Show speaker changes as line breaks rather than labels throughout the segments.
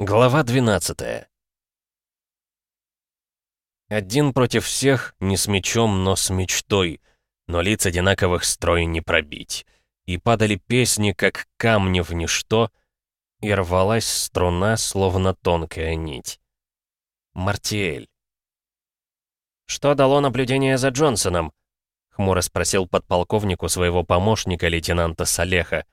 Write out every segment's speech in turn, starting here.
Глава 12 Один против всех, не с мечом, но с мечтой, но лиц одинаковых строй не пробить. И падали песни, как камни в ничто, и рвалась струна, словно тонкая нить. Мартиэль. «Что дало наблюдение за Джонсоном?» — хмуро спросил подполковнику своего помощника, лейтенанта Салеха.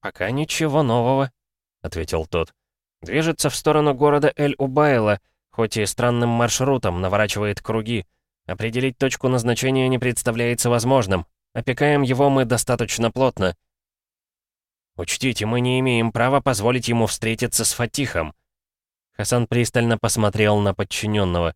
«Пока ничего нового», — ответил тот. Движется в сторону города Эль-Убайла, хоть и странным маршрутом, наворачивает круги. Определить точку назначения не представляется возможным. Опекаем его мы достаточно плотно. Учтите, мы не имеем права позволить ему встретиться с Фатихом. Хасан пристально посмотрел на подчиненного.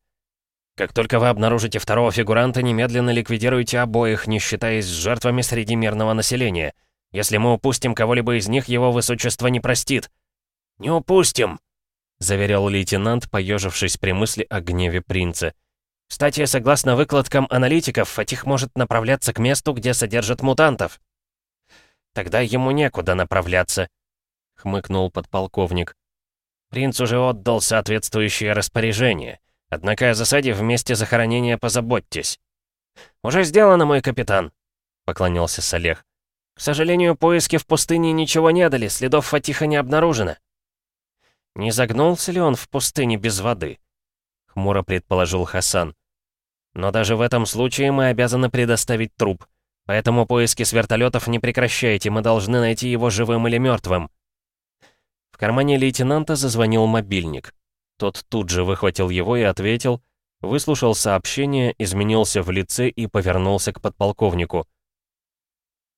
Как только вы обнаружите второго фигуранта, немедленно ликвидируйте обоих, не считаясь жертвами среди мирного населения. Если мы упустим кого-либо из них, его высочество не простит. «Не упустим!» — заверил лейтенант, поежившись при мысли о гневе принца. «Кстати, согласно выкладкам аналитиков, Фатих может направляться к месту, где содержат мутантов». «Тогда ему некуда направляться», — хмыкнул подполковник. «Принц уже отдал соответствующее распоряжение. Однако о засаде в месте захоронения позаботьтесь». «Уже сделано, мой капитан», — поклонился Салех. «К сожалению, поиски в пустыне ничего не дали, следов Фатиха не обнаружено». «Не загнулся ли он в пустыне без воды?» — хмуро предположил Хасан. «Но даже в этом случае мы обязаны предоставить труп. Поэтому поиски с вертолетов не прекращайте, мы должны найти его живым или мертвым». В кармане лейтенанта зазвонил мобильник. Тот тут же выхватил его и ответил, выслушал сообщение, изменился в лице и повернулся к подполковнику.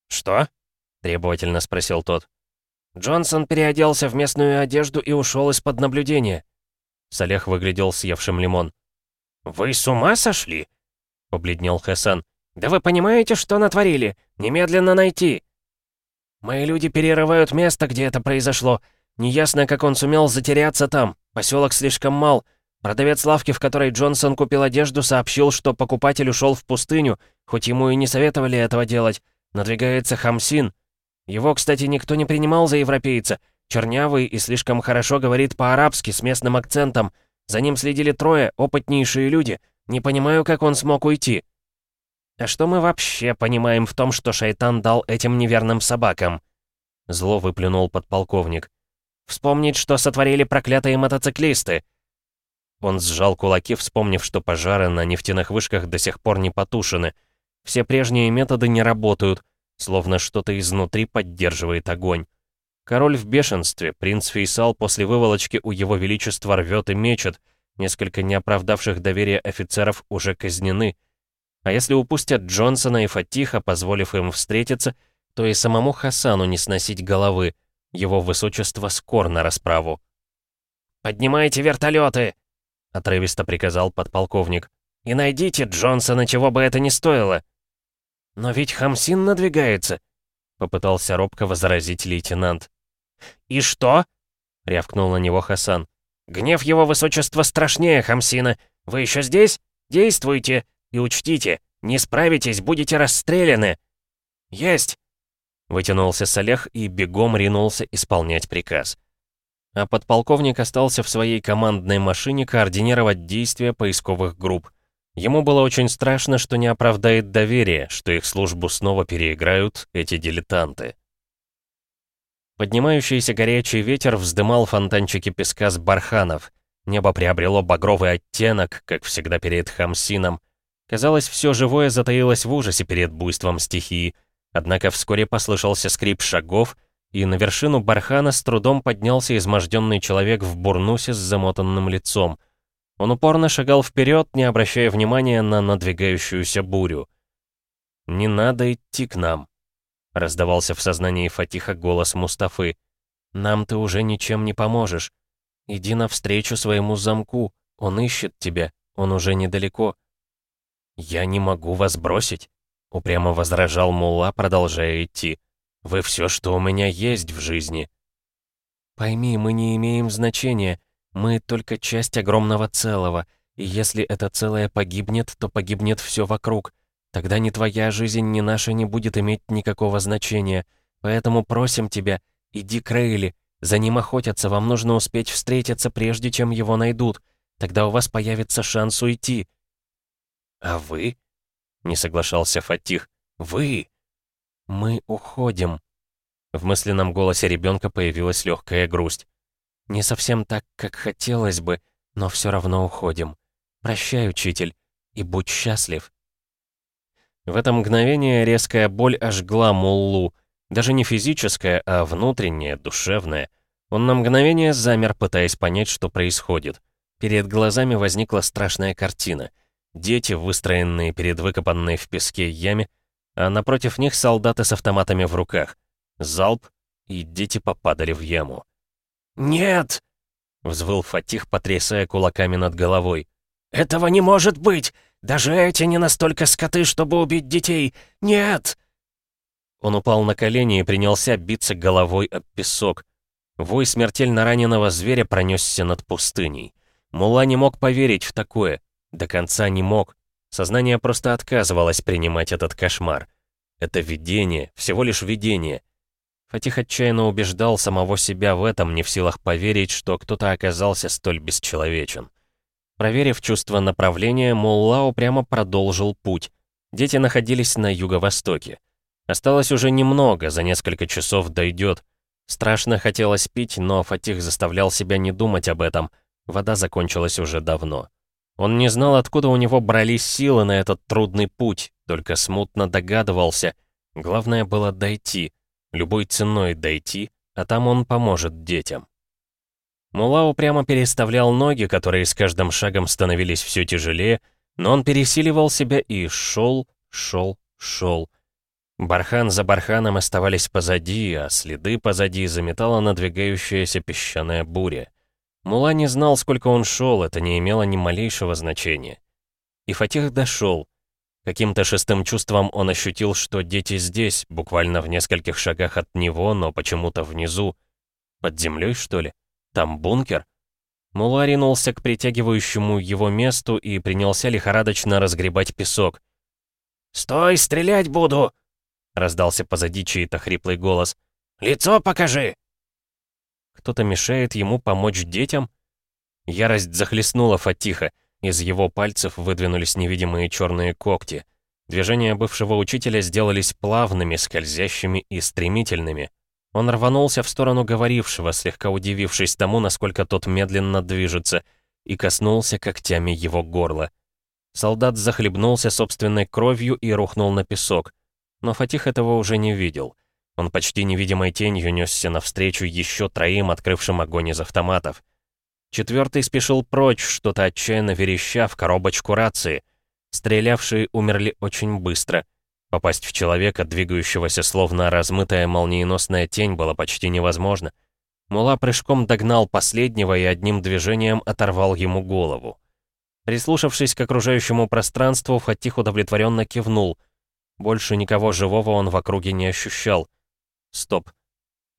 «Что?» — требовательно спросил тот. Джонсон переоделся в местную одежду и ушел из-под наблюдения. Салех выглядел съевшим лимон. «Вы с ума сошли?» — побледнел Хасан. «Да вы понимаете, что натворили? Немедленно найти!» «Мои люди перерывают место, где это произошло. Неясно, как он сумел затеряться там. Поселок слишком мал. Продавец лавки, в которой Джонсон купил одежду, сообщил, что покупатель ушел в пустыню, хоть ему и не советовали этого делать. Надвигается Хамсин. Его, кстати, никто не принимал за европейца. Чернявый и слишком хорошо говорит по-арабски с местным акцентом. За ним следили трое, опытнейшие люди. Не понимаю, как он смог уйти. А что мы вообще понимаем в том, что шайтан дал этим неверным собакам? Зло выплюнул подполковник. Вспомнить, что сотворили проклятые мотоциклисты. Он сжал кулаки, вспомнив, что пожары на нефтяных вышках до сих пор не потушены. Все прежние методы не работают, словно что-то изнутри поддерживает огонь. Король в бешенстве, принц Фейсал после выволочки у его величества рвет и мечет, несколько неоправдавших доверия офицеров уже казнены. А если упустят Джонсона и Фатиха, позволив им встретиться, то и самому Хасану не сносить головы, его высочество скор на расправу. «Поднимайте вертолеты!» — отрывисто приказал подполковник. «И найдите Джонсона, чего бы это ни стоило!» «Но ведь Хамсин надвигается», — попытался робко возразить лейтенант. «И что?» — рявкнул на него Хасан. «Гнев его высочества страшнее Хамсина. Вы еще здесь? Действуйте! И учтите, не справитесь, будете расстреляны!» «Есть!» — вытянулся Салех и бегом ринулся исполнять приказ. А подполковник остался в своей командной машине координировать действия поисковых групп. Ему было очень страшно, что не оправдает доверие, что их службу снова переиграют эти дилетанты. Поднимающийся горячий ветер вздымал фонтанчики песка с барханов. Небо приобрело багровый оттенок, как всегда перед Хамсином. Казалось, все живое затаилось в ужасе перед буйством стихии. Однако вскоре послышался скрип шагов, и на вершину бархана с трудом поднялся изможденный человек в бурнусе с замотанным лицом. Он упорно шагал вперед, не обращая внимания на надвигающуюся бурю. «Не надо идти к нам», — раздавался в сознании Фатиха голос Мустафы. «Нам ты уже ничем не поможешь. Иди навстречу своему замку, он ищет тебя, он уже недалеко». «Я не могу вас бросить», — упрямо возражал Мулла, продолжая идти. «Вы все, что у меня есть в жизни». «Пойми, мы не имеем значения. Мы только часть огромного целого, и если это целое погибнет, то погибнет все вокруг. Тогда ни твоя жизнь, ни наша не будет иметь никакого значения. Поэтому просим тебя, иди к Рейли,
За ним охотятся, вам нужно успеть встретиться, прежде чем его найдут. Тогда у вас появится шанс уйти».
«А вы?» — не соглашался Фатих. «Вы?»
«Мы уходим». В мысленном голосе ребенка появилась легкая грусть. «Не совсем так, как хотелось бы, но все равно уходим. Прощай, учитель, и будь счастлив».
В это мгновение резкая боль ожгла Муллу, даже не физическая, а внутренняя, душевная. Он на мгновение замер, пытаясь понять, что происходит. Перед глазами возникла страшная картина. Дети, выстроенные перед выкопанной в песке яме, а напротив них солдаты с автоматами в руках. Залп, и дети попадали в яму.
«Нет!» — взвыл
Фатих, потрясая кулаками над головой.
«Этого не может быть! Даже эти не настолько скоты, чтобы убить детей! Нет!»
Он упал на колени и принялся биться головой об песок. Вой смертельно раненого зверя пронесся над пустыней. Мула не мог поверить в такое. До конца не мог. Сознание просто отказывалось принимать этот кошмар. Это видение, всего лишь видение. Фатих отчаянно убеждал самого себя в этом, не в силах поверить, что кто-то оказался столь бесчеловечен. Проверив чувство направления, Мулла упрямо продолжил путь. Дети находились на юго-востоке. Осталось уже немного, за несколько часов дойдет. Страшно хотелось пить, но Фатих заставлял себя не думать об этом. Вода закончилась уже давно. Он не знал, откуда у него брались силы на этот трудный путь, только смутно догадывался. Главное было дойти, любой ценой дойти, а там он поможет детям. Мула упрямо переставлял ноги, которые с каждым шагом становились все тяжелее, но он пересиливал себя и шел, шел, шел. Бархан за барханом оставались позади, а следы позади заметала надвигающаяся песчаная буря. Мула не знал, сколько он шел, это не имело ни малейшего значения. И Фатих дошел. Каким-то шестым чувством он ощутил, что дети здесь, буквально в нескольких шагах от него, но почему-то внизу. Под землей, что ли? Там бункер? Мула ринулся к притягивающему его месту и принялся лихорадочно разгребать песок.
«Стой, стрелять буду!»
Раздался позади чей-то хриплый голос.
«Лицо покажи!»
Кто-то мешает ему помочь детям? Ярость захлестнула Фатиха. Из его пальцев выдвинулись невидимые черные когти. Движения бывшего учителя сделались плавными, скользящими и стремительными. Он рванулся в сторону говорившего, слегка удивившись тому, насколько тот медленно движется, и коснулся когтями его горла. Солдат захлебнулся собственной кровью и рухнул на песок. Но Фатих этого уже не видел. Он почти невидимой тенью несся навстречу еще троим, открывшим огонь из автоматов. Четвертый спешил прочь, что-то отчаянно вереща в коробочку рации. Стрелявшие умерли очень быстро. Попасть в человека, двигающегося словно размытая молниеносная тень, было почти невозможно. Мула прыжком догнал последнего и одним движением оторвал ему голову. Прислушавшись к окружающему пространству, Фатих удовлетворенно кивнул. Больше никого живого он в округе не ощущал. Стоп.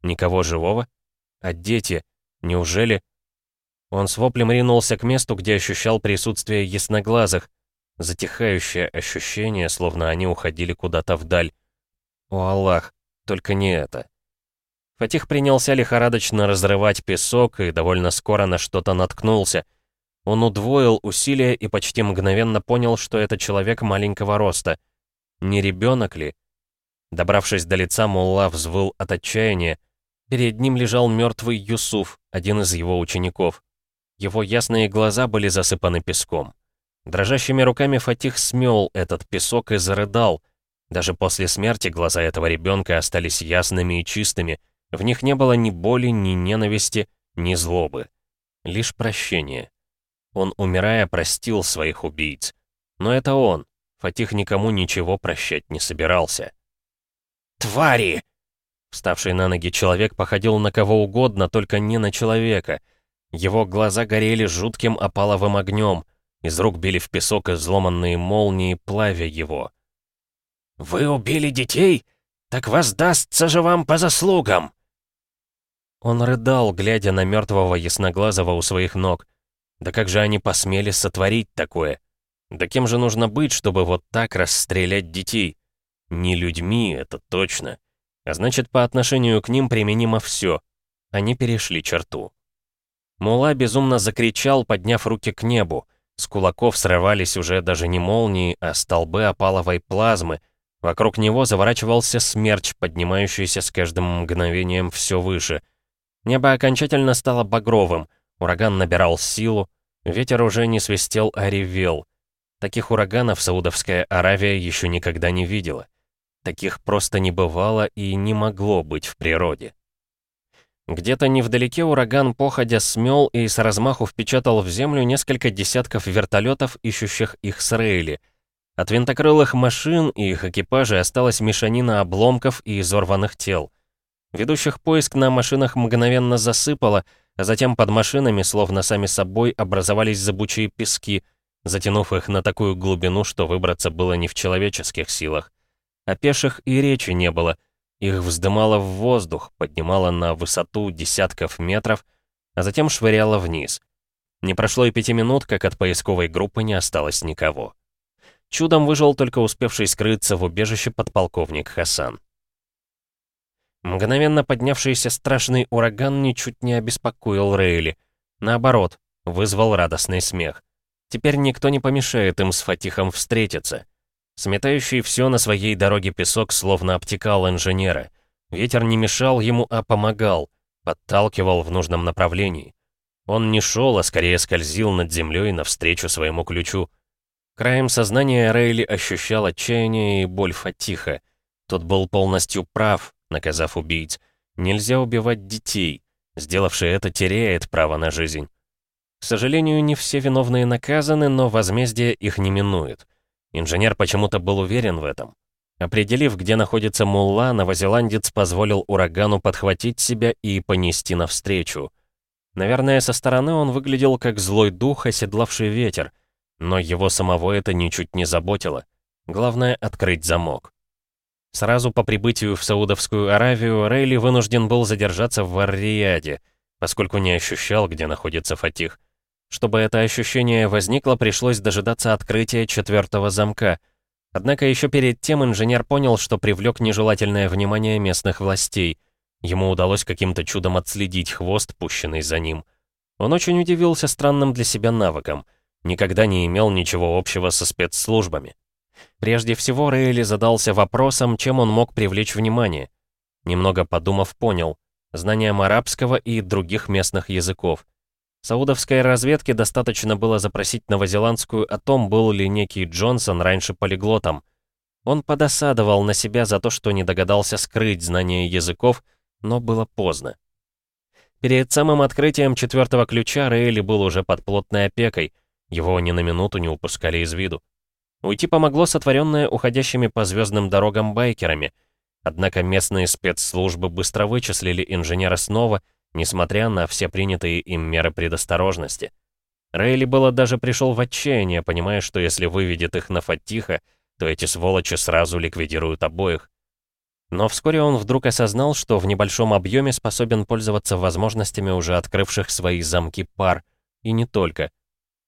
Никого живого? А дети? Неужели? Он с воплем ринулся к месту, где ощущал присутствие ясноглазых. Затихающее ощущение, словно они уходили куда-то вдаль. О, Аллах, только не это. Фатих принялся лихорадочно разрывать песок и довольно скоро на что-то наткнулся. Он удвоил усилия и почти мгновенно понял, что это человек маленького роста. Не ребенок ли? Добравшись до лица, Мулла взвыл от отчаяния. Перед ним лежал мертвый Юсуф, один из его учеников. Его ясные глаза были засыпаны песком. Дрожащими руками Фатих смел этот песок и зарыдал. Даже после смерти глаза этого ребенка остались ясными и чистыми. В них не было ни боли, ни ненависти, ни злобы. Лишь прощение. Он, умирая, простил своих убийц. Но это он, Фатих никому ничего прощать не собирался.
«Твари!»
Вставший на ноги человек походил на кого угодно, только не на человека. Его глаза горели жутким опаловым огнем. Из рук били в песок изломанные молнии, плавя его.
«Вы убили детей? Так воздастся же вам по заслугам!»
Он рыдал, глядя на мертвого ясноглазого у своих ног. Да как же они посмели сотворить такое? Да кем же нужно быть, чтобы вот так расстрелять детей? Не людьми, это точно. А значит, по отношению к ним применимо все. они перешли черту. Мула безумно закричал, подняв руки к небу. С кулаков срывались уже даже не молнии, а столбы опаловой плазмы. Вокруг него заворачивался смерч, поднимающийся с каждым мгновением все выше. Небо окончательно стало багровым, ураган набирал силу, ветер уже не свистел, а ревел. Таких ураганов Саудовская Аравия еще никогда не видела. Таких просто не бывало и не могло быть в природе. Где-то невдалеке ураган походя смел и с размаху впечатал в землю несколько десятков вертолетов, ищущих их с рейли. От винтокрылых машин и их экипажей осталась мешанина обломков и изорванных тел. Ведущих поиск на машинах мгновенно засыпало, а затем под машинами, словно сами собой, образовались зыбучие пески, затянув их на такую глубину, что выбраться было не в человеческих силах. О пеших и речи не было — их вздымало в воздух, поднимало на высоту десятков метров, а затем швыряло вниз. Не прошло и пяти минут, как от поисковой группы не осталось никого. Чудом выжил только успевший скрыться в убежище подполковник Хасан. Мгновенно поднявшийся страшный ураган ничуть не обеспокоил Рейли. Наоборот, вызвал радостный смех. Теперь никто не помешает им с Фатихом встретиться. Сметающий все на своей дороге песок словно обтекал инженера. Ветер не мешал ему, а помогал, подталкивал в нужном направлении. Он не шел, а скорее скользил над землей навстречу своему ключу. Краем сознания Рейли ощущал отчаяние и боль Фатиха. Тот был полностью прав, наказав убийц. Нельзя убивать детей. Сделавший это теряет право на жизнь. К сожалению, не все виновные наказаны, но возмездие их не минует. Инженер почему-то был уверен в этом. Определив, где находится мулла, новозеландец позволил урагану подхватить себя и понести навстречу. Наверное, со стороны он выглядел как злой дух, оседлавший ветер, но его самого это ничуть не заботило. Главное — открыть замок. Сразу по прибытию в Саудовскую Аравию Рейли вынужден был задержаться в Ар-Рияде, поскольку не ощущал, где находится Фатих. Чтобы это ощущение возникло, пришлось дожидаться открытия четвертого замка. Однако еще перед тем инженер понял, что привлек нежелательное внимание местных властей. Ему удалось каким-то чудом отследить хвост, пущенный за ним. Он очень удивился странным для себя навыком. Никогда не имел ничего общего со спецслужбами. Прежде всего, Рейли задался вопросом, чем он мог привлечь внимание. Немного подумав, понял. Знанием арабского и других местных языков. Саудовской разведке достаточно было запросить новозеландскую о том, был ли некий Джонсон раньше полиглотом. Он подосадовал на себя за то, что не догадался скрыть знание языков, но было поздно. Перед самым открытием четвертого ключа Рейли был уже под плотной опекой, его ни на минуту не упускали из виду. Уйти помогло сотворенное уходящими по звездным дорогам байкерами, однако местные спецслужбы быстро вычислили инженера снова — несмотря на все принятые им меры предосторожности. Рейли было даже пришел в отчаяние, понимая, что если выведет их на Фатиха, то эти сволочи сразу ликвидируют обоих. Но вскоре он вдруг осознал, что в небольшом объеме способен пользоваться возможностями уже открывших свои замки пар. И не только.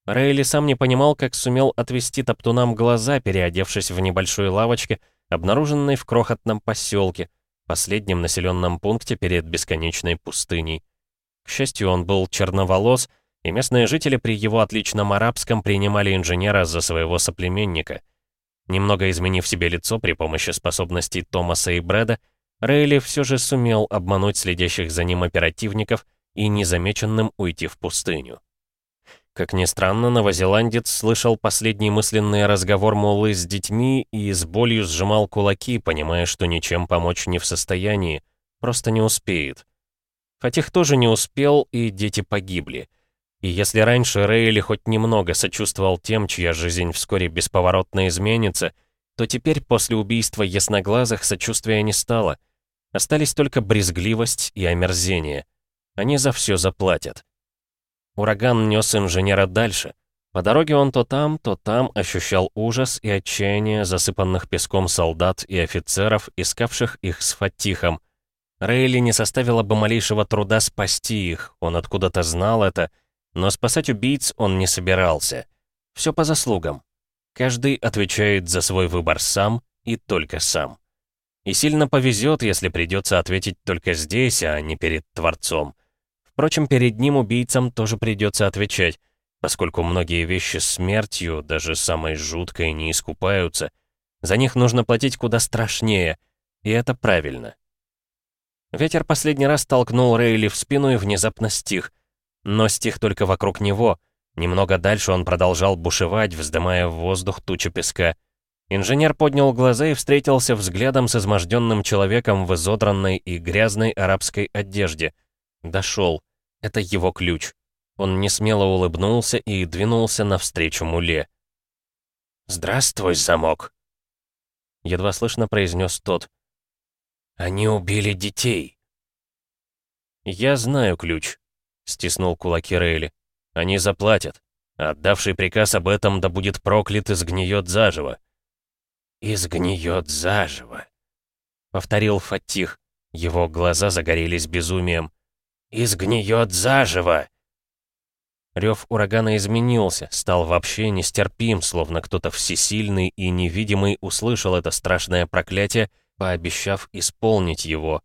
Рейли сам не понимал, как сумел отвести топтунам глаза, переодевшись в небольшой лавочке, обнаруженной в крохотном поселке, последнем населенном пункте перед бесконечной пустыней. К счастью, он был черноволос, и местные жители при его отличном арабском принимали инженера за своего соплеменника. Немного изменив себе лицо при помощи способностей Томаса и Брэда, Рейли все же сумел обмануть следящих за ним оперативников и незамеченным уйти в пустыню. Как ни странно, новозеландец слышал последний мысленный разговор Муллы с детьми и с болью сжимал кулаки, понимая, что ничем помочь не в состоянии, просто не успеет. Фатих тоже не успел, и дети погибли. И если раньше Рейли хоть немного сочувствовал тем, чья жизнь вскоре бесповоротно изменится, то теперь после убийства ясноглазых сочувствия не стало. Остались только брезгливость и омерзение. Они за все заплатят. Ураган нес инженера дальше. По дороге он то там, то там ощущал ужас и отчаяние засыпанных песком солдат и офицеров, искавших их с Фатихом. Рейли не составило бы малейшего труда спасти их, он откуда-то знал это, но спасать убийц он не собирался. Все по заслугам. Каждый отвечает за свой выбор сам и только сам. И сильно повезет, если придется ответить только здесь, а не перед Творцом — Впрочем, перед ним убийцам тоже придется отвечать, поскольку многие вещи смертью, даже самой жуткой, не искупаются. За них нужно платить куда страшнее, и это правильно. Ветер последний раз толкнул Рейли в спину и внезапно стих. Но стих только вокруг него. Немного дальше он продолжал бушевать, вздымая в воздух тучу песка. Инженер поднял глаза и встретился взглядом с изможденным человеком в изодранной и грязной арабской одежде. Дошел. Это его ключ. Он несмело улыбнулся и двинулся навстречу муле.
«Здравствуй, замок!»
Едва слышно произнес тот.
«Они убили детей!»
«Я знаю ключ», — стиснул кулаки Рейли. «Они заплатят. Отдавший приказ об этом да будет проклят и сгниет заживо».
«Изгниет заживо», —
повторил Фатих. Его глаза загорелись безумием.
«Изгниет заживо!»
Рев урагана изменился, стал вообще нестерпим, словно кто-то всесильный и невидимый услышал это страшное проклятие, пообещав исполнить его.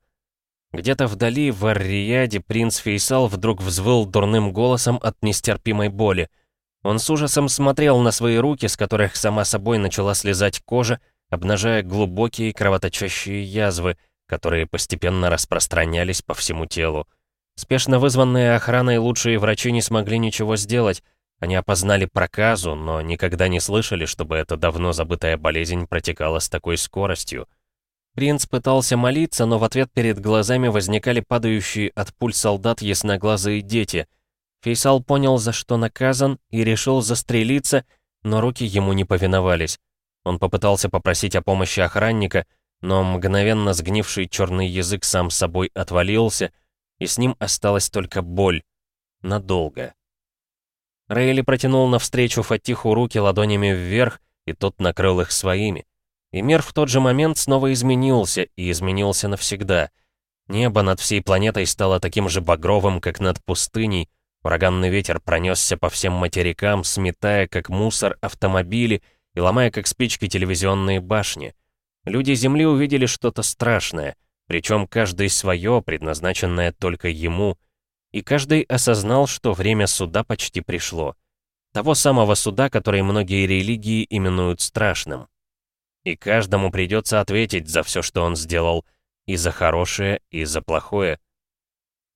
Где-то вдали, в Ар-Рияде, принц Фейсал вдруг взвыл дурным голосом от нестерпимой боли. Он с ужасом смотрел на свои руки, с которых сама собой начала слезать кожа, обнажая глубокие кровоточащие язвы, которые постепенно распространялись по всему телу. Спешно вызванные охраной лучшие врачи не смогли ничего сделать. Они опознали проказу, но никогда не слышали, чтобы эта давно забытая болезнь протекала с такой скоростью. Принц пытался молиться, но в ответ перед глазами возникали падающие от пуль солдат ясноглазые дети — Фейсал понял, за что наказан, и решил застрелиться, но руки ему не повиновались. Он попытался попросить о помощи охранника, но мгновенно сгнивший черный язык сам собой отвалился, и с ним осталась только боль. Надолго. Рейли протянул навстречу Фатиху руки ладонями вверх, и тот накрыл их своими. И мир в тот же момент снова изменился, и изменился навсегда. Небо над всей планетой стало таким же багровым, как над пустыней, Ураганный ветер пронесся по всем материкам, сметая как мусор автомобили и ломая как спички телевизионные башни. Люди Земли увидели что-то страшное, причем каждый свое, предназначенное только ему, и каждый осознал, что время суда почти пришло. Того самого суда, который многие религии именуют страшным. И каждому придется ответить за все, что он сделал, и за хорошее, и за плохое.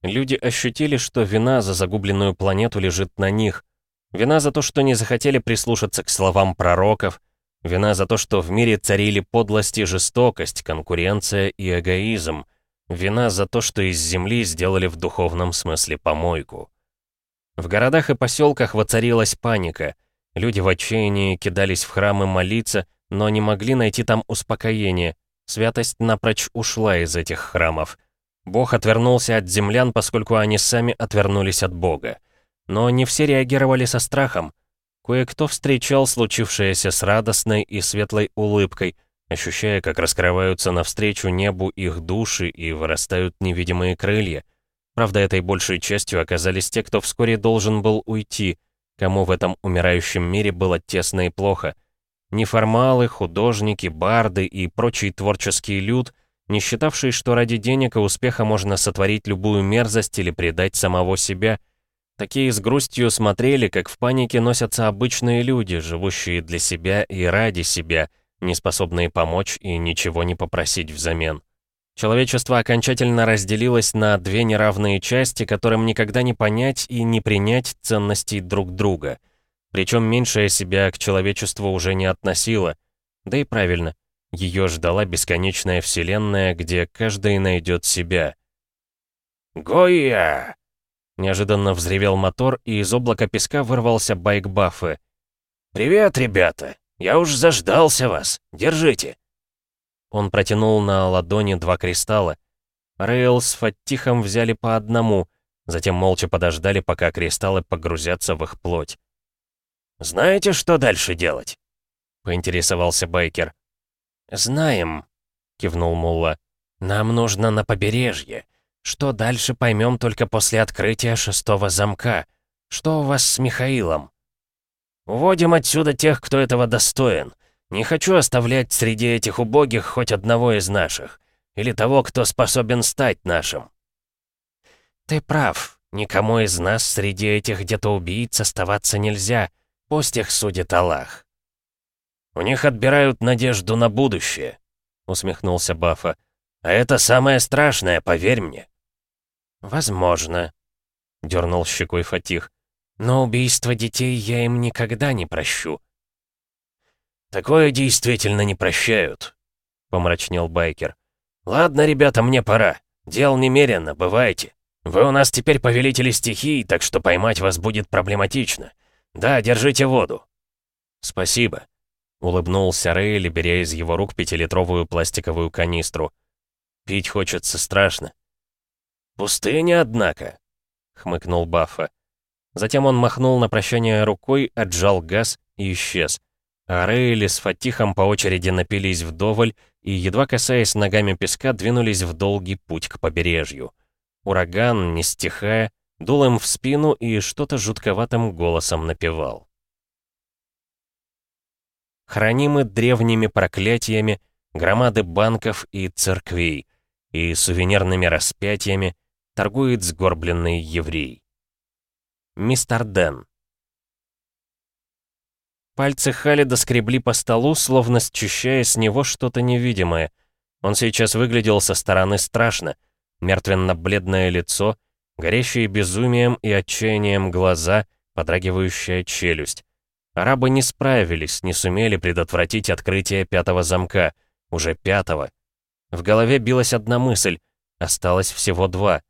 Люди ощутили, что вина за загубленную планету лежит на них. Вина за то, что не захотели прислушаться к словам пророков. Вина за то, что в мире царили подлость и жестокость, конкуренция и эгоизм. Вина за то, что из земли сделали в духовном смысле помойку. В городах и поселках воцарилась паника. Люди в отчаянии кидались в храмы молиться, но не могли найти там успокоения. Святость напрочь ушла из этих храмов. Бог отвернулся от землян, поскольку они сами отвернулись от Бога. Но не все реагировали со страхом. Кое-кто встречал случившееся с радостной и светлой улыбкой, ощущая, как раскрываются навстречу небу их души и вырастают невидимые крылья. Правда, этой большей частью оказались те, кто вскоре должен был уйти, кому в этом умирающем мире было тесно и плохо. Неформалы, художники, барды и прочий творческий люд — не считавший, что ради денег и успеха можно сотворить любую мерзость или предать самого себя. Такие с грустью смотрели, как в панике носятся обычные люди, живущие для себя и ради себя, не способные помочь и ничего не попросить взамен. Человечество окончательно разделилось на две неравные части, которым никогда не понять и не принять ценностей друг друга. Причем меньшее себя к человечеству уже не относило. Да и правильно — ее ждала бесконечная вселенная, где каждый найдет себя.
«Гоя!»
Неожиданно взревел мотор, и из облака песка вырвался байк Баффы.
«Привет, ребята! Я уж заждался вас! Держите!»
Он протянул на ладони два кристалла. Рейл с Фаттихом взяли по одному, затем молча подождали, пока кристаллы погрузятся в их плоть.
«Знаете, что дальше делать?»
— поинтересовался Байкер.
«Знаем», — кивнул Мулла. «Нам нужно на побережье. Что дальше, поймем только после открытия шестого замка. Что у вас с Михаилом?» «Уводим отсюда тех, кто этого достоин. Не хочу оставлять среди этих убогих хоть одного из наших. Или того, кто способен стать нашим». «Ты прав. Никому из нас среди этих где-то убийц оставаться нельзя. Пусть их судит Аллах». «У них отбирают надежду на будущее», — усмехнулся Бафа. «А это самое страшное, поверь мне». «Возможно», — дернул щекой Фатих. «Но убийство детей я им никогда не прощу».
«Такое действительно не прощают», — помрачнел Байкер. «Ладно, ребята, мне пора. Дел немерено, бывайте. Вы у нас теперь повелители стихий, так что поймать вас будет проблематично. Да, держите воду». «Спасибо», — улыбнулся Рейли, беря из его рук пятилитровую пластиковую канистру. «Пить хочется страшно». «Пустыня, однако», — хмыкнул Баффа.
Затем он махнул на прощание рукой, отжал газ и исчез. А Рейли с Фатихом по очереди напились вдоволь и, едва касаясь ногами песка, двинулись в долгий путь к побережью. Ураган, не стихая, дул им в спину и что-то жутковатым голосом напевал. Хранимы древними проклятиями громады банков и церквей, и сувенирными распятиями торгует сгорбленный еврей. Мистер Дэн Пальцы Халида скребли по столу, словно счищая с него что-то невидимое. Он сейчас выглядел со стороны страшно. Мертвенно-бледное лицо, горящие безумием и отчаянием глаза, подрагивающая челюсть. Арабы не справились, не сумели предотвратить открытие пятого замка. Уже пятого. В голове билась одна мысль. Осталось всего два.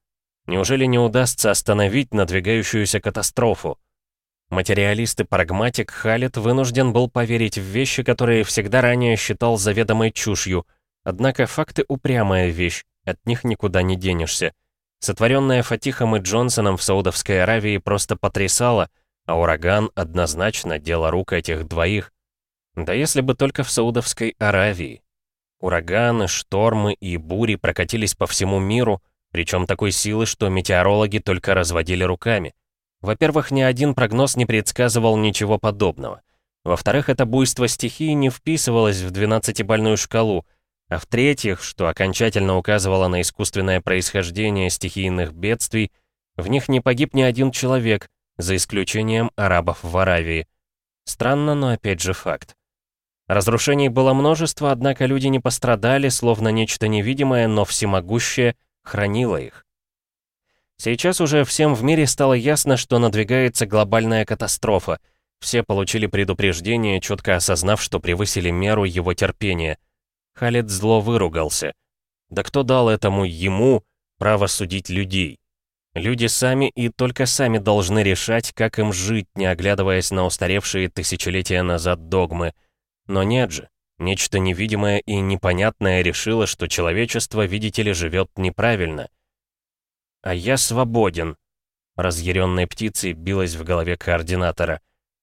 Неужели не удастся остановить надвигающуюся катастрофу? Материалист и прагматик Халет вынужден был поверить в вещи, которые всегда ранее считал заведомой чушью. Однако факты — упрямая вещь, от них никуда не денешься. Сотворенная Фатихом и Джонсоном в Саудовской Аравии просто потрясала, а ураган однозначно дело рук этих двоих. Да если бы только в Саудовской Аравии. Ураганы, штормы и бури прокатились по всему миру, причем такой силы, что метеорологи только разводили руками. Во-первых, ни один прогноз не предсказывал ничего подобного. Во-вторых, это буйство стихии не вписывалось в 12-бальную шкалу. А в-третьих, что окончательно указывало на искусственное происхождение стихийных бедствий, в них не погиб ни один человек, за исключением арабов в Аравии. Странно, но опять же факт. Разрушений было множество, однако люди не пострадали, словно нечто невидимое, но всемогущее хранило их. Сейчас уже всем в мире стало ясно, что надвигается глобальная катастрофа. Все получили предупреждение, четко осознав, что превысили меру его терпения. Халид зло выругался. Да кто дал этому ему право судить людей? Люди сами и только сами должны решать, как им жить, не оглядываясь на устаревшие тысячелетия назад догмы. Но нет же. Нечто невидимое и непонятное решило, что человечество, видите ли, живет неправильно. «А я свободен», — разъяренной птицей билась в голове координатора.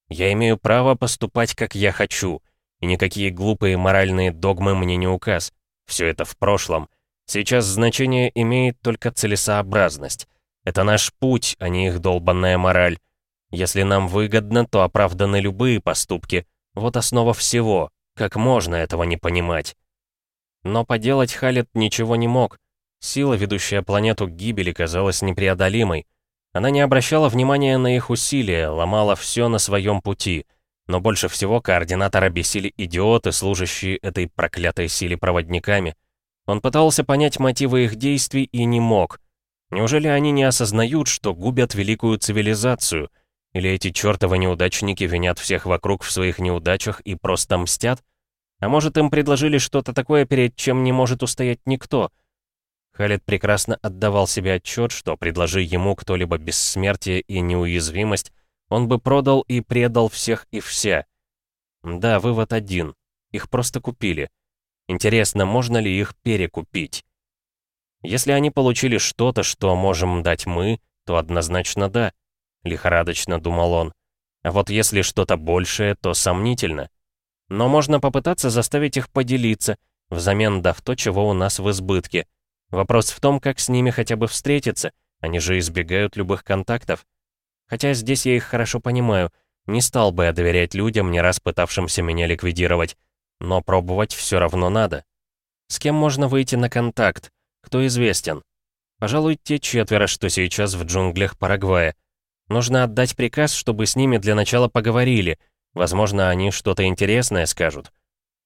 «Я имею право поступать, как я хочу, и никакие глупые моральные догмы мне не указ. Все это в прошлом. Сейчас значение имеет только целесообразность. Это наш путь, а не их долбанная мораль. Если нам выгодно, то оправданы любые поступки. Вот основа всего. Как можно этого не понимать?» Но поделать Халет ничего не мог. Сила, ведущая планету к гибели, казалась непреодолимой. Она не обращала внимания на их усилия, ломала все на своем пути. Но больше всего координатора бесили идиоты, служащие этой проклятой силе проводниками. Он пытался понять мотивы их действий и не мог. Неужели они не осознают, что губят великую цивилизацию? Или эти чертовы неудачники винят всех вокруг в своих неудачах и просто мстят? А может, им предложили что-то такое, перед чем не может устоять никто — Халид прекрасно отдавал себе отчет, что, предложи ему кто-либо бессмертие и неуязвимость, он бы продал и предал всех и вся. Да, вывод один. Их просто купили. Интересно, можно ли их перекупить? Если они получили что-то, что можем дать мы, то однозначно да, лихорадочно думал он. А вот если что-то большее, то сомнительно. Но можно попытаться заставить их поделиться, взамен дав то, чего у нас в избытке — Вопрос в том, как с ними хотя бы встретиться, они же избегают любых контактов. Хотя здесь я их хорошо понимаю, не стал бы я доверять людям, не раз пытавшимся меня ликвидировать, но пробовать все равно надо. С кем можно выйти на контакт? Кто известен? Пожалуй, те четверо, что сейчас в джунглях Парагвая. Нужно отдать приказ, чтобы с ними для начала поговорили. Возможно, они что-то интересное скажут.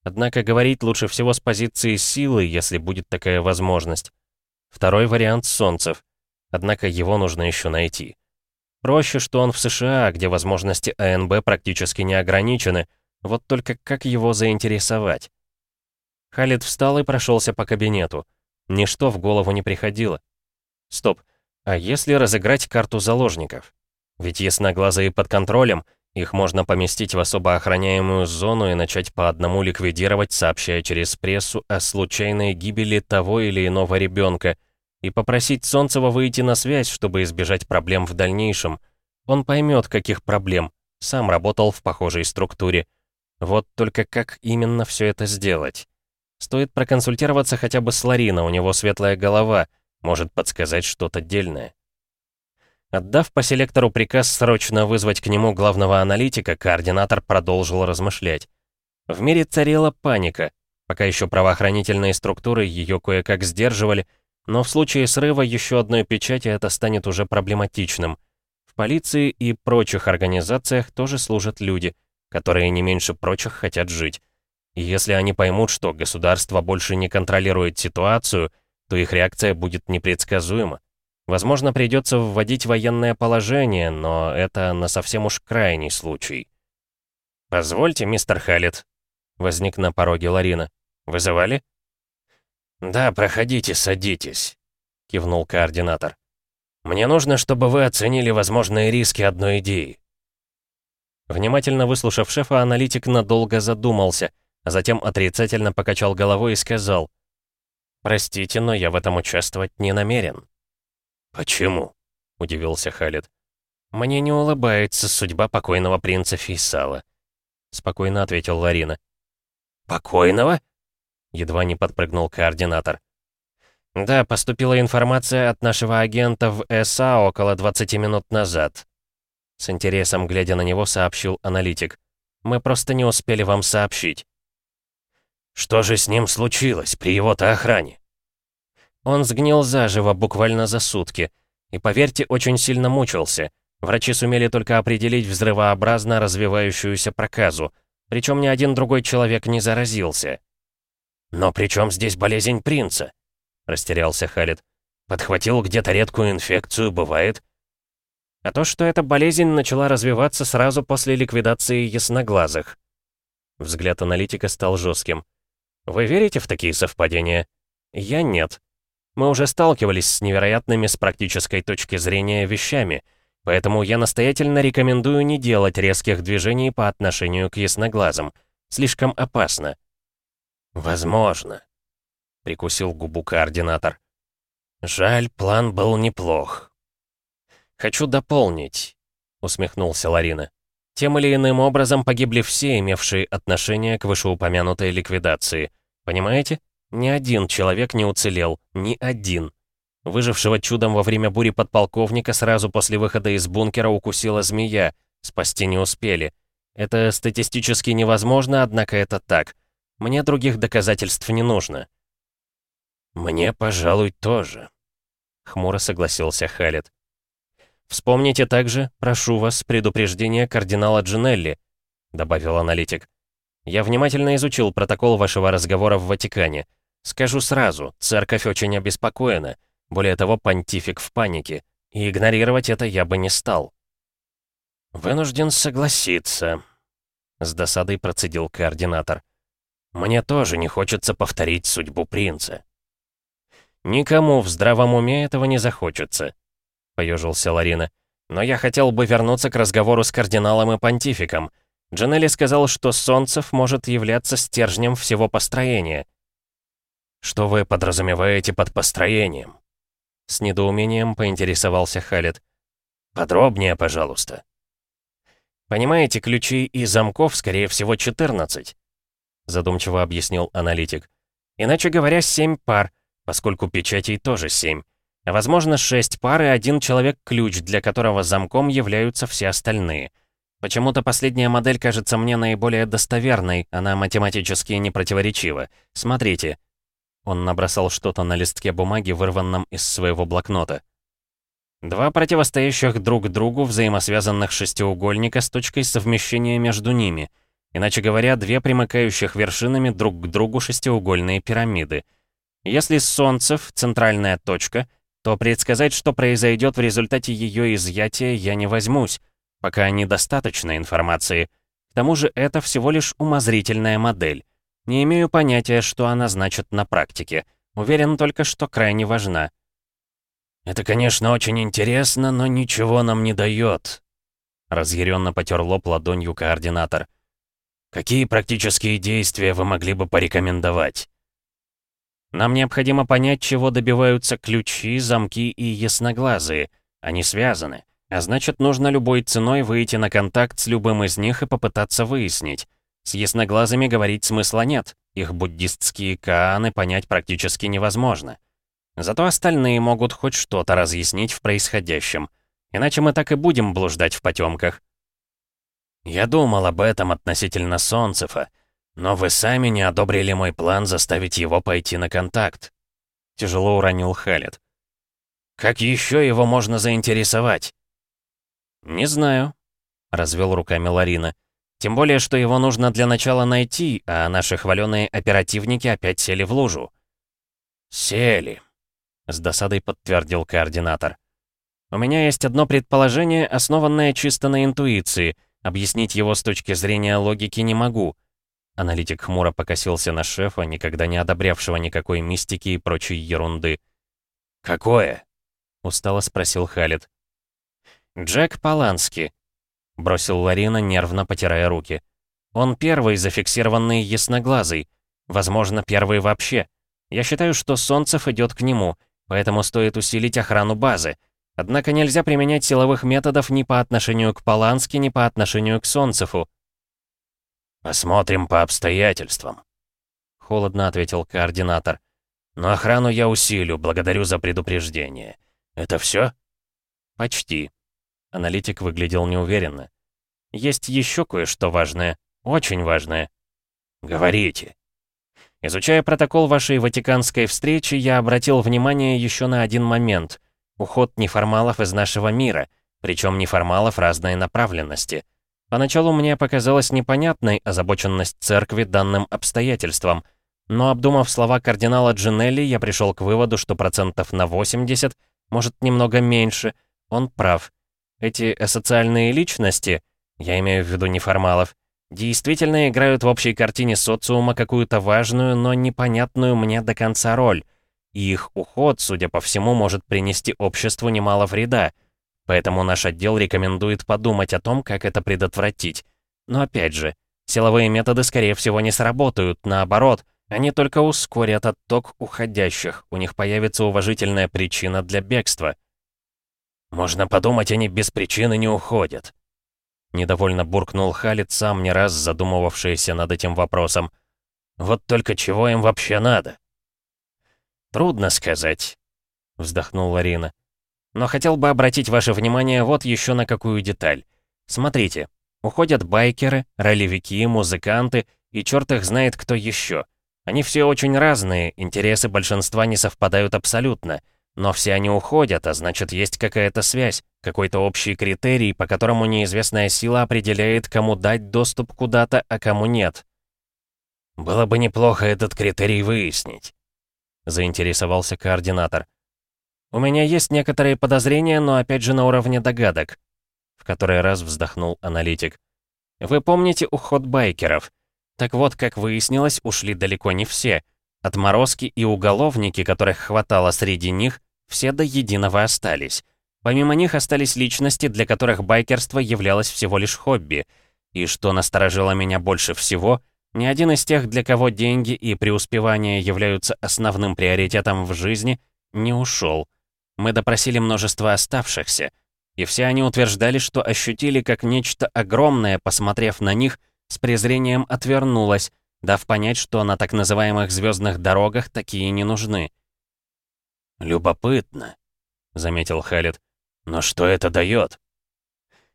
Однако говорить лучше всего с позиции силы, если будет такая возможность. Второй вариант — Солнцев. Однако его нужно еще найти. Проще, что он в США, где возможности АНБ практически не ограничены, вот только как его заинтересовать? Халид встал и прошелся по кабинету. Ничто в голову не приходило. Стоп, а если разыграть карту заложников? Ведь ясноглазые под контролем, их можно поместить в особо охраняемую зону и начать по одному ликвидировать, сообщая через прессу о случайной гибели того или иного ребенка, и попросить Солнцева выйти на связь, чтобы избежать проблем в дальнейшем. Он поймет, каких проблем. Сам работал в похожей структуре. Вот только как именно все это сделать? Стоит проконсультироваться хотя бы с Ларино, у него светлая голова, может подсказать что-то дельное. Отдав по селектору приказ срочно вызвать к нему главного аналитика, координатор продолжил размышлять. В мире царила паника, пока еще правоохранительные структуры ее кое-как сдерживали, но в случае срыва еще одной печати это станет уже проблематичным. В полиции и прочих организациях тоже служат люди, которые не меньше прочих хотят жить. И если они поймут, что государство больше не контролирует ситуацию, то их реакция будет непредсказуема. Возможно, придется вводить военное положение, но это на совсем уж крайний случай. «Позвольте, мистер Халет», — возник на пороге Ларина. «Вызывали?» «Да, проходите, садитесь», — кивнул координатор. «Мне нужно, чтобы вы оценили возможные риски одной идеи». Внимательно выслушав шефа, аналитик надолго задумался, а затем отрицательно покачал головой и сказал, «Простите, но я в этом участвовать не намерен». «Почему?» — удивился Халид. «Мне не улыбается судьба покойного принца Фейсала», — спокойно ответил Ларина. «Покойного?» — едва не подпрыгнул координатор. «Да, поступила информация от нашего агента в ЭСА около 20 минут назад», — с интересом глядя на него сообщил аналитик. «Мы просто не успели вам сообщить». «Что же с ним случилось при его-то охране?» Он сгнил заживо, буквально за сутки. И, поверьте, очень сильно мучился. Врачи сумели только определить взрывообразно развивающуюся проказу. Причем ни один другой человек не заразился. «Но при чем здесь болезнь принца?» — растерялся Халид. «Подхватил где-то редкую инфекцию, бывает?» А то, что эта болезнь начала развиваться сразу после ликвидации ясноглазых. Взгляд аналитика стал жестким. «Вы верите в такие совпадения?» «Я нет. Мы уже сталкивались с невероятными с практической точки зрения вещами, поэтому я настоятельно рекомендую не делать резких движений по отношению к ясноглазым. Слишком опасно. «Возможно», — прикусил губу координатор. «Жаль, план был неплох». «Хочу дополнить», — усмехнулся Ларина. «Тем или иным образом погибли все, имевшие отношение к вышеупомянутой ликвидации. Понимаете? Ни один человек не уцелел, ни один. Выжившего чудом во время бури подполковника сразу после выхода из бункера укусила змея, спасти не успели. Это статистически невозможно, однако это так. Мне других доказательств не нужно. «Мне, пожалуй, тоже», — хмуро согласился Халет. «Вспомните также, прошу вас, предупреждение кардинала Джинелли», — добавил аналитик. «Я внимательно изучил протокол вашего разговора в Ватикане. Скажу сразу, церковь очень обеспокоена. Более того, понтифик в панике. И игнорировать это я бы не стал. «Вынужден согласиться», — с досадой процедил координатор. «Мне тоже не хочется повторить судьбу принца». «Никому в здравом уме этого не захочется», — поежился Ларина. «Но я хотел бы вернуться к разговору с кардиналом и понтификом. Джанелли сказал, что Солнцев может являться стержнем всего построения». «Что вы подразумеваете под построением?» С недоумением поинтересовался Халет. «Подробнее, пожалуйста». «Понимаете, ключей и замков, скорее всего, 14», задумчиво объяснил аналитик. «Иначе говоря, 7 пар, поскольку печатей тоже 7. А возможно, 6 пар и один человек-ключ, для которого замком являются все остальные. Почему-то последняя модель кажется мне наиболее достоверной, она математически непротиворечива. Смотрите, Он набросал что-то на листке бумаги, вырванном из своего блокнота.
Два противостоящих друг другу взаимосвязанных шестиугольника с точкой совмещения между ними. Иначе говоря, две примыкающих вершинами друг к другу шестиугольные пирамиды. Если Солнцев — центральная точка, то предсказать, что произойдет в результате ее изъятия, я не возьмусь, пока недостаточно информации. К тому же это всего лишь умозрительная модель. Не имею понятия, что она значит на практике. Уверен только, что крайне важна.
«Это, конечно, очень интересно, но ничего нам не дает», — разъяренно потер лоб ладонью координатор. «Какие практические действия вы могли бы порекомендовать?»
«Нам необходимо понять, чего добиваются ключи, замки и ясноглазые. Они связаны. А значит, нужно любой ценой выйти на контакт с любым из них и попытаться выяснить. С ясноглазыми говорить смысла нет. Их буддистские кааны понять практически невозможно. Зато остальные могут хоть что-то разъяснить в происходящем. Иначе мы так и будем блуждать в потемках.
Я думал об этом относительно Солнцефа, но вы сами не одобрили мой план заставить его пойти на контакт. Тяжело уронил Халет. Как еще его можно заинтересовать?
Не знаю, развел руками Ларина. Тем более, что его нужно для начала найти, а наши хваленые оперативники опять сели в лужу.
Сели, с досадой подтвердил координатор.
«У меня есть одно предположение, основанное чисто на интуиции. Объяснить его с точки зрения логики не могу». Аналитик хмуро покосился на шефа, никогда не одобрявшего никакой мистики и прочей ерунды.
«Какое?»
— устало спросил Халит. «Джек Полански», — бросил Ларина, нервно потирая руки. «Он первый зафиксированный ясноглазый. Возможно, первый вообще. Я считаю, что Солнцев идет к нему — поэтому стоит усилить охрану базы. Однако нельзя применять силовых методов ни по отношению к Полански, ни по отношению к Солнцеву.
«Посмотрим по обстоятельствам», — холодно ответил координатор. «Но охрану я усилю, благодарю за предупреждение. Это все?
«Почти». Аналитик выглядел неуверенно. «Есть еще кое-что важное, очень важное».
«Говорите».
Изучая протокол вашей ватиканской встречи, я обратил внимание еще на один момент. Уход неформалов из нашего мира, причем неформалов разной направленности. Поначалу мне показалась непонятной озабоченность церкви данным обстоятельством, но обдумав слова кардинала Джинелли, я пришел к выводу, что процентов на 80, может немного меньше, он прав. Эти асоциальные личности, я имею в виду неформалов, действительно играют в общей картине социума какую-то важную, но непонятную мне до конца роль. И их уход, судя по всему, может принести обществу немало вреда. Поэтому наш отдел рекомендует подумать о том, как это предотвратить. Но опять же, силовые методы, скорее всего, не сработают, наоборот, они только ускорят отток уходящих, у них появится уважительная причина для бегства.
Можно подумать, они без причины не уходят.
Недовольно буркнул Халит, сам не раз задумывавшийся над этим вопросом.
«Вот только чего им вообще надо?»
«Трудно сказать», — вздохнул Ларина. «Но хотел бы обратить ваше внимание вот еще на какую деталь. Смотрите, уходят байкеры, ролевики, музыканты и черт их знает кто еще. Они все очень разные, интересы большинства не совпадают абсолютно. Но все они уходят, а значит, есть какая-то связь, какой-то общий критерий, по которому неизвестная сила определяет, кому дать доступ куда-то, а кому нет.
«Было бы неплохо этот критерий выяснить», — заинтересовался координатор.
«У меня есть некоторые подозрения, но опять же на уровне догадок», — в который раз вздохнул аналитик. «Вы помните уход байкеров? Так вот, как выяснилось, ушли далеко не все. Отморозки и уголовники, которых хватало среди них, все до единого остались. Помимо них остались личности, для которых байкерство являлось всего лишь хобби. И что насторожило меня больше всего, ни один из тех, для кого деньги и преуспевание являются основным приоритетом в жизни, не ушел. Мы допросили множество оставшихся, и все они утверждали, что ощутили как нечто огромное, посмотрев на них, с презрением отвернулось, дав понять, что на так называемых звездных дорогах такие не нужны.
«Любопытно», — заметил Халет. «Но что это дает?»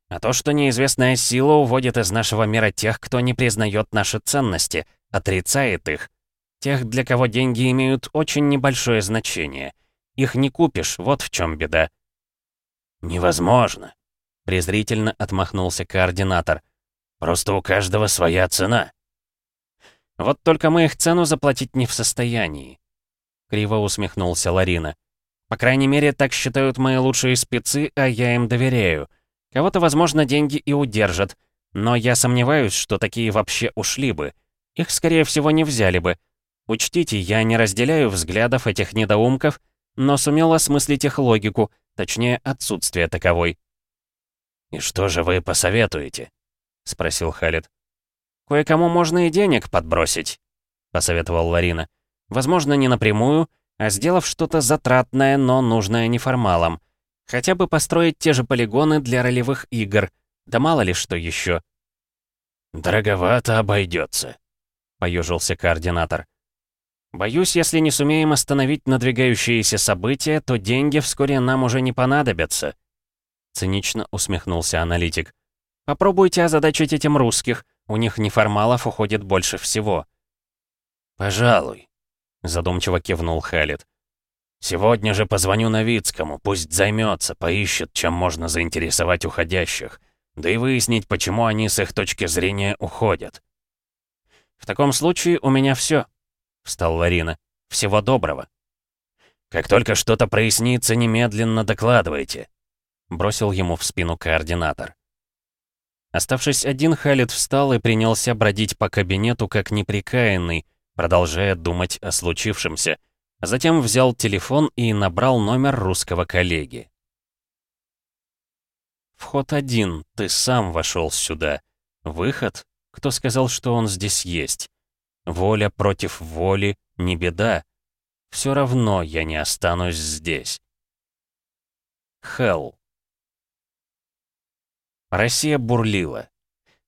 «А то, что неизвестная сила уводит из нашего мира тех, кто не признает наши ценности, отрицает их», — Тех, для кого деньги имеют очень небольшое значение. Их не купишь, вот в чем беда».
«Невозможно», —
презрительно отмахнулся координатор.
«Просто у каждого своя цена».
«Вот только мы их цену заплатить не в состоянии», — криво усмехнулся Ларина. «По крайней мере, так считают мои лучшие спецы, а я им доверяю. Кого-то, возможно, деньги и удержат, но я сомневаюсь, что такие вообще ушли бы. Их, скорее всего, не взяли бы. Учтите, я не разделяю взглядов этих недоумков, но сумел осмыслить их логику, точнее, отсутствие таковой.
«И что же вы посоветуете?» — спросил Халид.
«Кое-кому можно и денег подбросить», — посоветовал Ларина. «Возможно, не напрямую, а сделав что-то затратное, но нужное неформалам. Хотя бы построить те же полигоны для ролевых игр, да мало ли что еще.
«Дороговато обойдется», — поежился координатор.
«Боюсь, если не сумеем остановить надвигающиеся события, то деньги вскоре нам уже не понадобятся», — цинично усмехнулся аналитик. «Попробуйте озадачить этим русских, у них неформалов уходит больше всего».
«Пожалуй», — задумчиво кивнул Халид. «Сегодня же позвоню Новицкому, пусть займется, поищет, чем можно заинтересовать уходящих, да и выяснить, почему они с их точки зрения уходят».
«В таком случае у меня все, встал Ларина. «Всего доброго».
«Как только что-то прояснится, немедленно докладывайте», — бросил ему в спину координатор.
Оставшись один, Халид встал и принялся бродить по кабинету как неприкаянный, продолжая думать о случившемся. Затем взял телефон и набрал номер русского коллеги. Вход один, ты сам вошел сюда. Выход? Кто сказал, что он здесь есть? Воля против воли — не беда. Все равно я не останусь здесь. Хелл. Россия бурлила.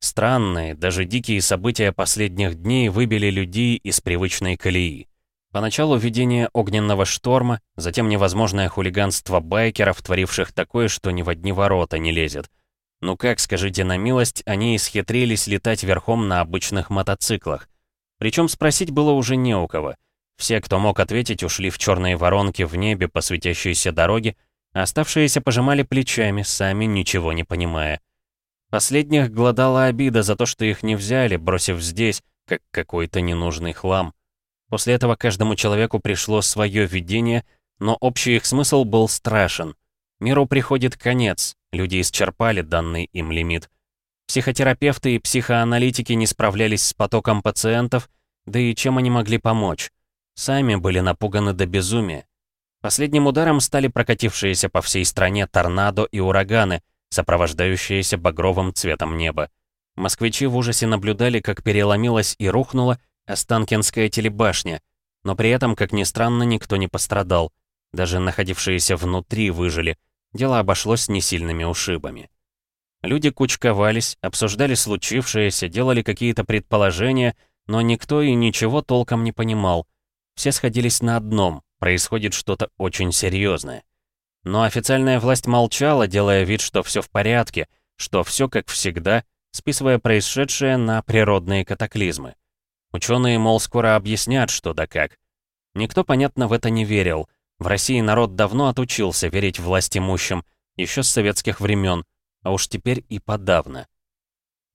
Странные, даже дикие события последних дней выбили людей из привычной колеи. Поначалу видение огненного шторма, затем невозможное хулиганство байкеров, творивших такое, что ни в одни ворота не лезет. Ну как, скажите на милость, они исхитрились летать верхом на обычных мотоциклах. Причем спросить было уже не у кого. Все, кто мог ответить, ушли в черные воронки в небе по светящейся дороге, а оставшиеся пожимали плечами, сами ничего не понимая. Последних глодала обида за то, что их не взяли, бросив здесь, как какой-то ненужный хлам. После этого каждому человеку пришло свое видение, но общий их смысл был страшен. Миру приходит конец, люди исчерпали данный им лимит. Психотерапевты и психоаналитики не справлялись с потоком пациентов, да и чем они могли помочь? Сами были напуганы до безумия. Последним ударом стали прокатившиеся по всей стране торнадо и ураганы, сопровождающиеся багровым цветом неба. Москвичи в ужасе наблюдали, как переломилась и рухнула Останкинская телебашня, но при этом, как ни странно, никто не пострадал. Даже находившиеся внутри выжили. Дело обошлось несильными ушибами. Люди кучковались, обсуждали случившееся, делали какие-то предположения, но никто и ничего толком не понимал. Все сходились на одном — происходит что-то очень серьезное. Но официальная власть молчала, делая вид, что все в порядке, что все как всегда, списывая происшедшее на природные катаклизмы. Ученые, мол, скоро объяснят, что да как. Никто, понятно, в это не верил. В России народ давно отучился верить власть имущим, еще с советских времен, а уж теперь и подавно.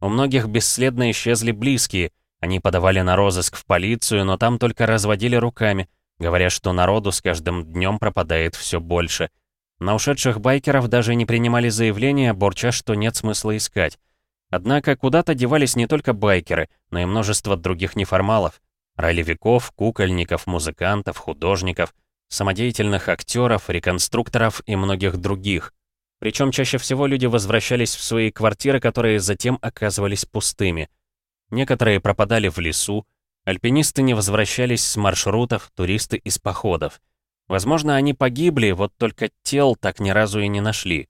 У многих бесследно исчезли близкие, они подавали на розыск в полицию, но там только разводили руками, говоря, что народу с каждым днем пропадает все больше. На ушедших байкеров даже не принимали заявления, борча, что нет смысла искать. Однако куда-то девались не только байкеры, но и множество других неформалов. Ролевиков, кукольников, музыкантов, художников, самодеятельных актеров, реконструкторов и многих других. Причем чаще всего люди возвращались в свои квартиры, которые затем оказывались пустыми. Некоторые пропадали в лесу, альпинисты не возвращались с маршрутов, туристы из походов. Возможно, они погибли, вот только тел так ни разу и не нашли.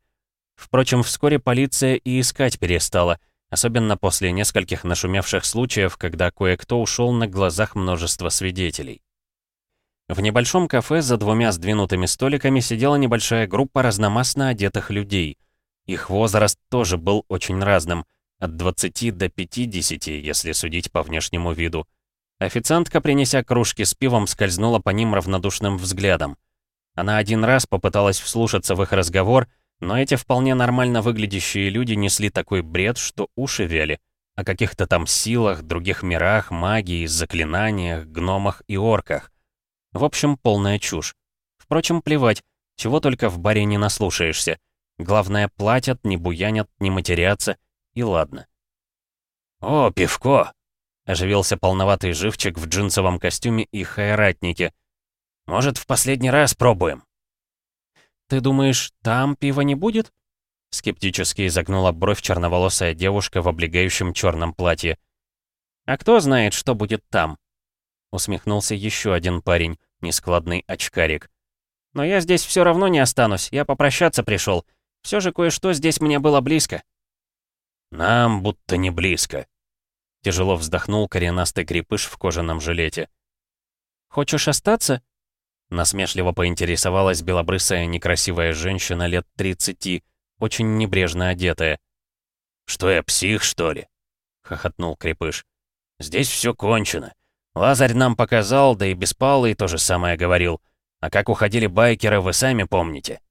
Впрочем, вскоре полиция и искать перестала — Особенно после нескольких нашумевших случаев, когда кое-кто ушел на глазах множества свидетелей. В небольшом кафе за двумя сдвинутыми столиками сидела небольшая группа разномастно одетых людей. Их возраст тоже был очень разным, от 20 до 50, если судить по внешнему виду.
Официантка, принеся кружки с пивом, скользнула по ним равнодушным взглядом. Она один раз попыталась вслушаться в их разговор, но эти вполне нормально выглядящие люди несли такой бред, что уши вяли. О каких-то там силах, других мирах, магии, заклинаниях, гномах и орках. В общем, полная чушь. Впрочем, плевать, чего только в баре не наслушаешься. Главное, платят, не буянят, не матерятся, и ладно.
«О, пивко!»
— оживился полноватый живчик в джинсовом костюме и хайратнике.
«Может, в последний раз пробуем?»
«Ты думаешь, там пива не будет?» Скептически изогнула бровь черноволосая девушка в облегающем черном платье. «А кто знает, что будет там?» Усмехнулся еще один парень, нескладный очкарик. «Но я здесь все равно не останусь, я попрощаться пришел. Все же кое-что здесь мне было близко».
«Нам будто не близко», —
тяжело вздохнул коренастый крепыш в кожаном жилете. «Хочешь остаться?» Насмешливо поинтересовалась белобрысая некрасивая женщина лет 30, очень небрежно одетая.
«Что я, псих, что ли?» — хохотнул Крепыш. «Здесь все кончено. Лазарь нам показал, да и Беспалый то же самое говорил. А как уходили байкеры, вы сами помните».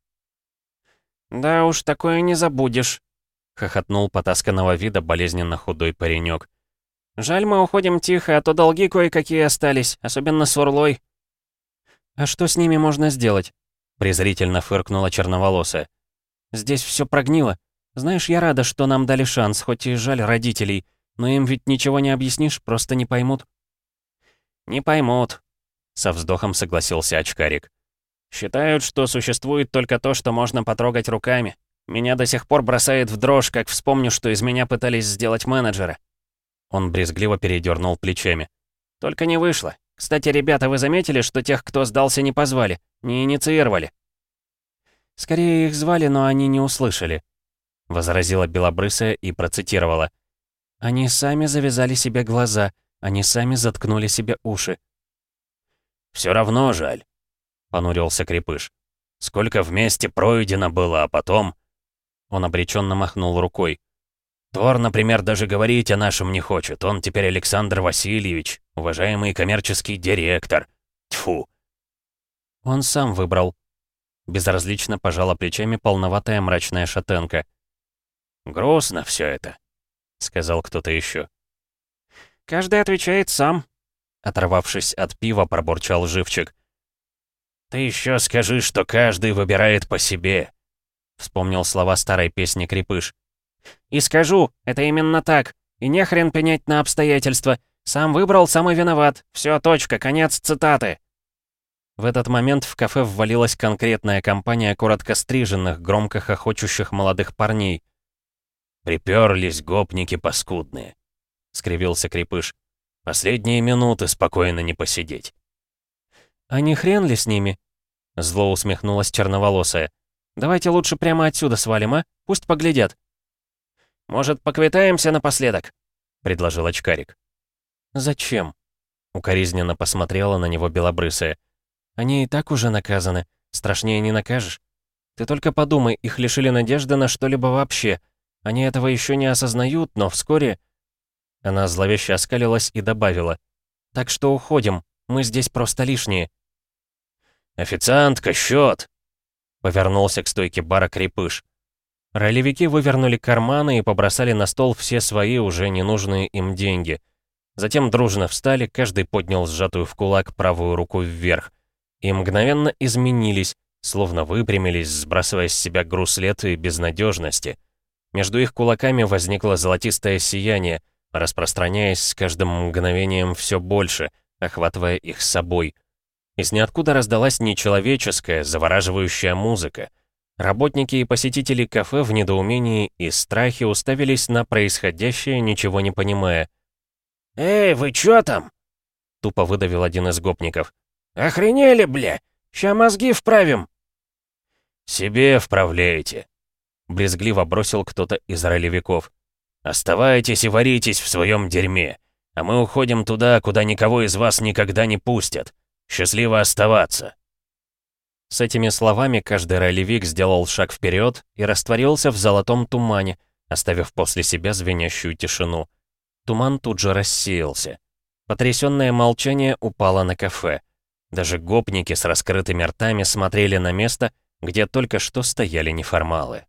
«Да уж, такое не забудешь», — хохотнул потасканного вида болезненно худой паренек. «Жаль, мы уходим тихо, а то долги кое-какие остались, особенно с Урлой». «А что с ними можно сделать?» — презрительно фыркнула черноволосая. Здесь все прогнило. Знаешь, я рада, что нам дали шанс, хоть и жаль родителей. Но им ведь ничего не объяснишь, просто не поймут».
«Не поймут», — со вздохом согласился очкарик. «Считают, что существует только то, что можно потрогать руками. Меня до сих пор бросает в дрожь, как вспомню, что из меня пытались сделать менеджера».
Он брезгливо передернул плечами.
«Только не вышло. Кстати, ребята, вы заметили, что тех, кто сдался, не позвали, не инициировали?»
«Скорее их звали, но они не услышали», — возразила Белобрысая и процитировала. «Они сами завязали себе глаза, они сами заткнули себе уши».
«Все равно жаль», — понурился Крепыш. «Сколько вместе пройдено было, а потом...»
Он обреченно махнул рукой.
Тор, например, даже говорить о нашем не хочет. Он теперь Александр Васильевич, уважаемый коммерческий директор. Тьфу.
Он сам выбрал, Безразлично пожала плечами полноватая мрачная шатенка.
«Грустно все это», — сказал кто-то еще.
«Каждый отвечает сам», — оторвавшись от пива, пробурчал живчик.
«Ты еще скажи, что каждый выбирает по себе», — вспомнил слова старой песни Крепыш.
«И скажу, это именно так. И не хрен пенять на обстоятельства. Сам выбрал, сам и виноват. Все, точка, конец цитаты». В этот момент в кафе ввалилась конкретная компания коротко стриженных, громко хохочущих молодых парней.
«Приперлись гопники паскудные», — скривился Крепыш. «Последние минуты спокойно не посидеть».
«А не хрен ли с ними?» — зло усмехнулась черноволосая. «Давайте лучше прямо отсюда свалим, а? Пусть поглядят».
«Может, поквитаемся напоследок?» — предложил очкарик.
«Зачем?» — укоризненно посмотрела на него белобрысая. Они и так уже наказаны. Страшнее не накажешь. Ты только подумай, их лишили надежды на что-либо вообще. Они этого еще не осознают, но вскоре...» Она зловеще оскалилась и добавила. «Так что уходим. Мы здесь просто лишние».
«Официантка, счет!»
Повернулся к стойке бара крепыш. Ролевики вывернули карманы и побросали на стол все свои уже ненужные им деньги. Затем дружно встали, каждый поднял сжатую в кулак правую руку вверх и мгновенно изменились, словно выпрямились, сбрасывая с себя груз лет и безнадежности. Между их кулаками возникло золотистое сияние, распространяясь с каждым мгновением все больше, охватывая их собой. Из ниоткуда раздалась нечеловеческая, завораживающая музыка. Работники и посетители кафе в недоумении и страхе уставились на происходящее, ничего не понимая.
«Эй, вы чё там?»
Тупо выдавил один из гопников.
«Охренели, бля! Ща мозги вправим!» «Себе вправляете!» Брезгливо бросил кто-то из ролевиков. «Оставайтесь и варитесь в своем дерьме, а мы уходим туда, куда никого из вас никогда не пустят. Счастливо оставаться!»
С этими словами каждый ролевик сделал шаг вперед и растворился в золотом тумане, оставив после себя звенящую тишину. Туман тут же рассеялся. Потрясённое молчание упало на кафе. Даже гопники с раскрытыми ртами смотрели на место, где только что стояли неформалы.